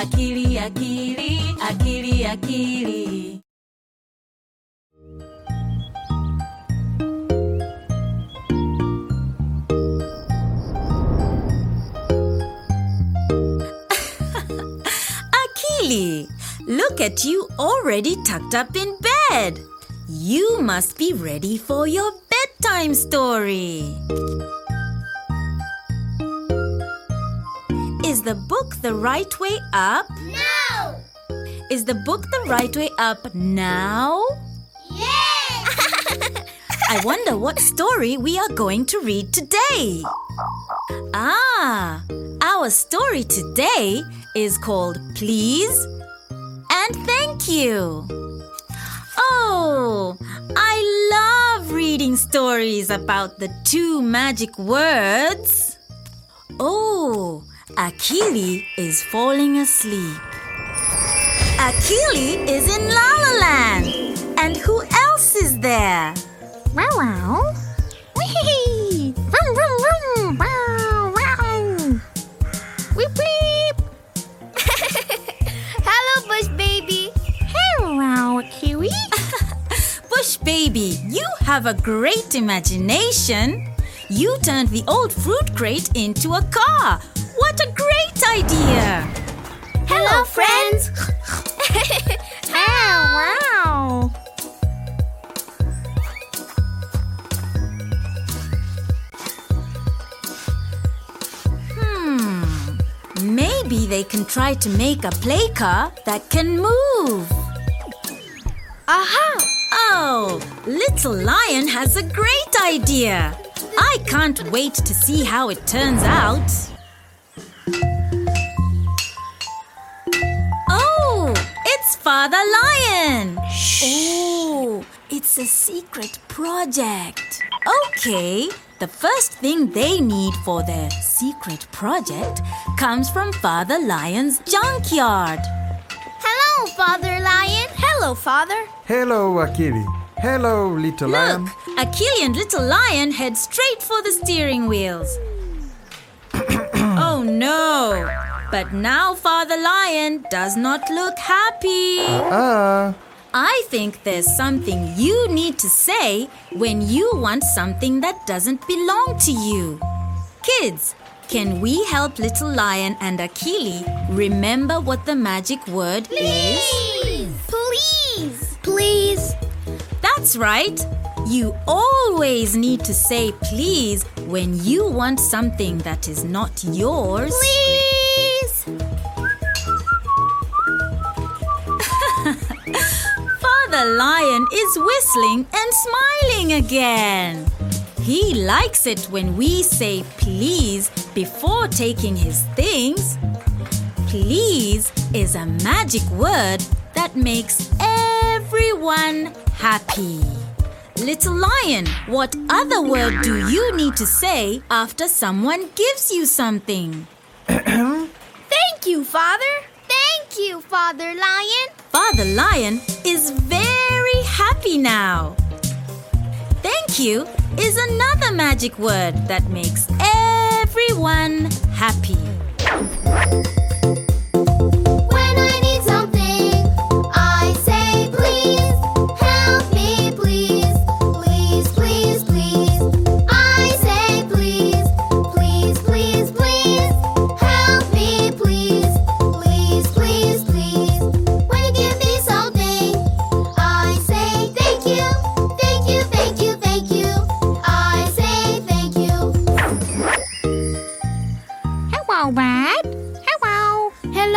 akili, akili, akili, akili. Akili, look at you already tucked up in bed. You must be ready for your bedtime story. Is the book the right way up? No! Is the book the right way up now? Yes! I wonder what story we are going to read today. Ah, our story today is called Please and Thank You. Oh, I love reading stories about the two magic words. Oh, Akili is falling asleep. Akili is in La La Land. And who else is there? Wow wow. Wee! Vroom vroom vroom! Wow wow! Weep weep! Hello, Bush Baby. Hello, Kiwi. Bush baby, you have a great imagination. You turned the old fruit crate into a car. What a great idea! Hello, friends. Oh wow! Hmm. Maybe they can try to make a play car that can move. Aha! Oh, Little Lion has a great idea. I can't wait to see how it turns out. It's Father Lion. Oh, it's a secret project. Okay, the first thing they need for their secret project comes from Father Lion's junkyard. Hello, Father Lion. Hello, Father. Hello, Akili. Hello, little lion. Look, Akili and Little Lion head straight for the steering wheels. oh no! But now Father Lion does not look happy. Ah, I think there's something you need to say when you want something that doesn't belong to you. Kids, can we help Little Lion and Akili remember what the magic word is? Please. Please. Please. That's right. You always need to say please when you want something that is not yours. Please. Father Lion is whistling and smiling again. He likes it when we say please before taking his things. Please is a magic word that makes everyone happy. Little Lion, what other word do you need to say after someone gives you something? Thank you, Father. Thank you, Father Lion. Father Lion is very happy now. Thank you is another magic word that makes everyone happy.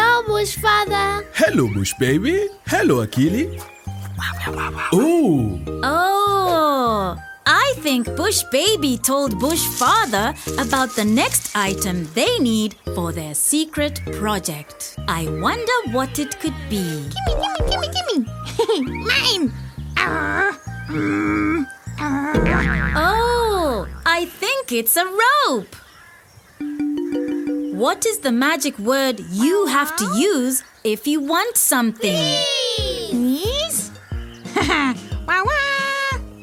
Hello. Hello, Bush Father. Hello, Bush Baby. Hello, Akili. Oh, Oh, I think Bush Baby told Bush Father about the next item they need for their secret project. I wonder what it could be. Gimme, gimme, gimme, gimme. Mine. Ah. Mm. Ah. Oh, I think it's a rope. What is the magic word you have to use if you want something? Please? wow, wow.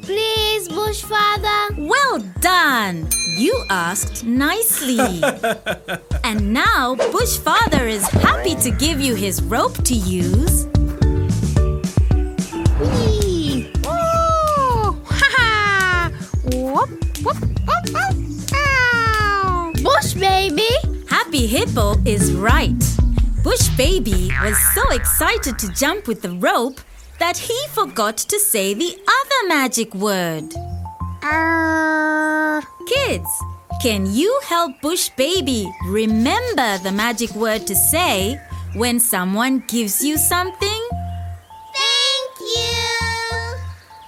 Please. please, Bush Father. Well done! You asked nicely. and now Bush Father is happy to give you his rope to use. Hippo is right. Bush Baby was so excited to jump with the rope that he forgot to say the other magic word. Arr. Kids, can you help Bush Baby remember the magic word to say when someone gives you something? Thank you.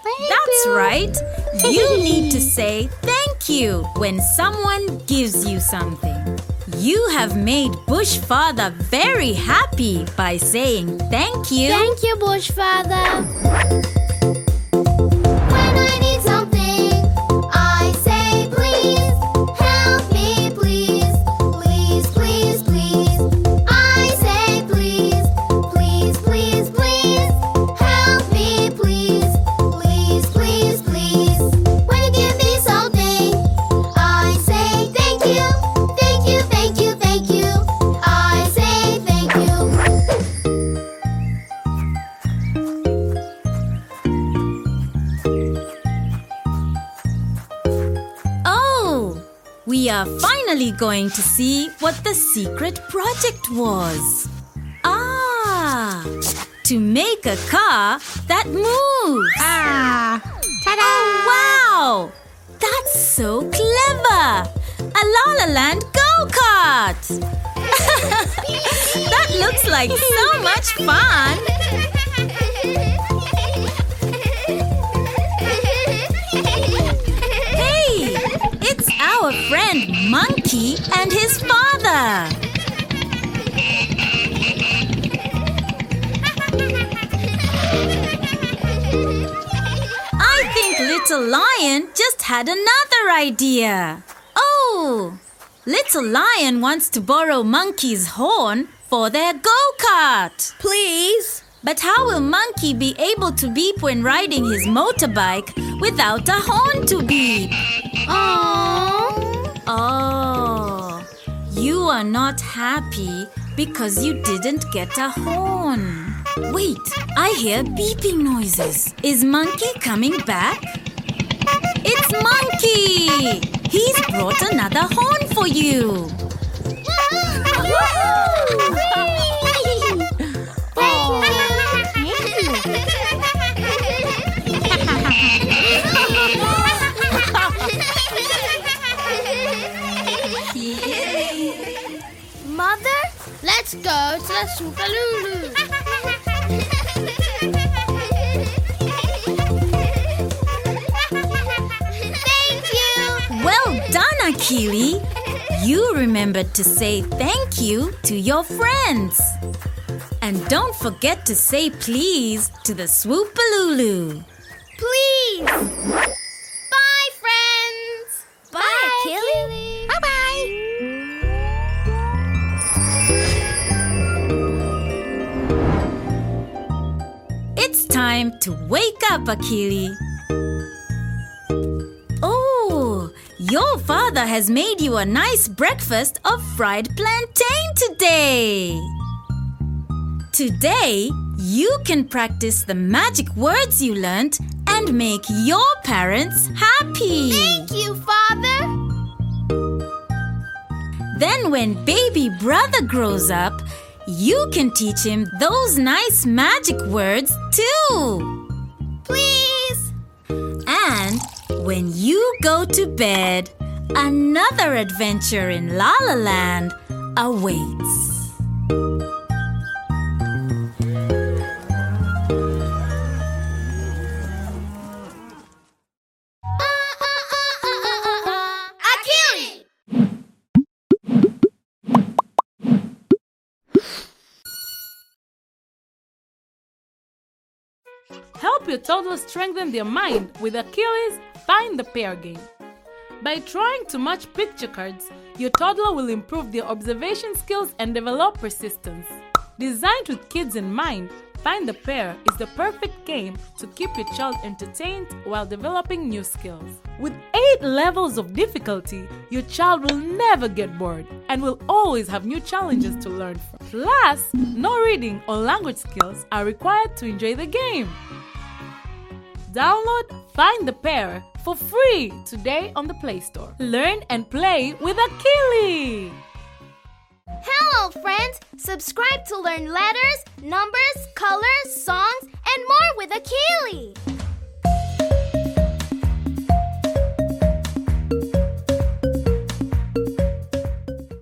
Thank That's you. right. You need to say thank you when someone gives you something. You have made Bush Father very happy by saying thank you. Thank you, Bush Father. Are finally going to see what the secret project was. Ah, to make a car that moves. Ah! Ta-da! Wow! That's so clever! A La La Land go kart! that looks like so much fun! Hey! It's our friend Monkey and his father! I think Little Lion just had another idea. Oh! Little Lion wants to borrow Monkey's horn for their go kart. Please. But how will Monkey be able to beep when riding his motorbike without a horn to beep? Aww. Oh, you are not happy because you didn't get a horn. Wait, I hear beeping noises. Is Monkey coming back? It's Monkey! He's brought another horn for you. Let's go to the Supalulu. Thank you. Well done, Akili. You remembered to say thank you to your friends. And don't forget to say please to the Swoopalulu. Please. Time to wake up, Akili. Oh, your father has made you a nice breakfast of fried plantain today. Today, you can practice the magic words you learned and make your parents happy. Thank you, Father. Then, when baby brother grows up, you can teach him those nice magic words too. Please. And when you go to bed, another adventure in La La Land awaits. Help your toddler strengthen their mind with Akili's Find the Pair game. By trying to match picture cards, your toddler will improve their observation skills and develop persistence. Designed with kids in mind, Find the Pair is the perfect game to keep your child entertained while developing new skills. With eight levels of difficulty, your child will never get bored and will always have new challenges to learn from. Plus, no reading or language skills are required to enjoy the game. Download Find the Pair for free today on the Play Store. Learn and play with Akili! Hello, friends! Subscribe to learn letters, numbers, colors, songs, and more with Akili.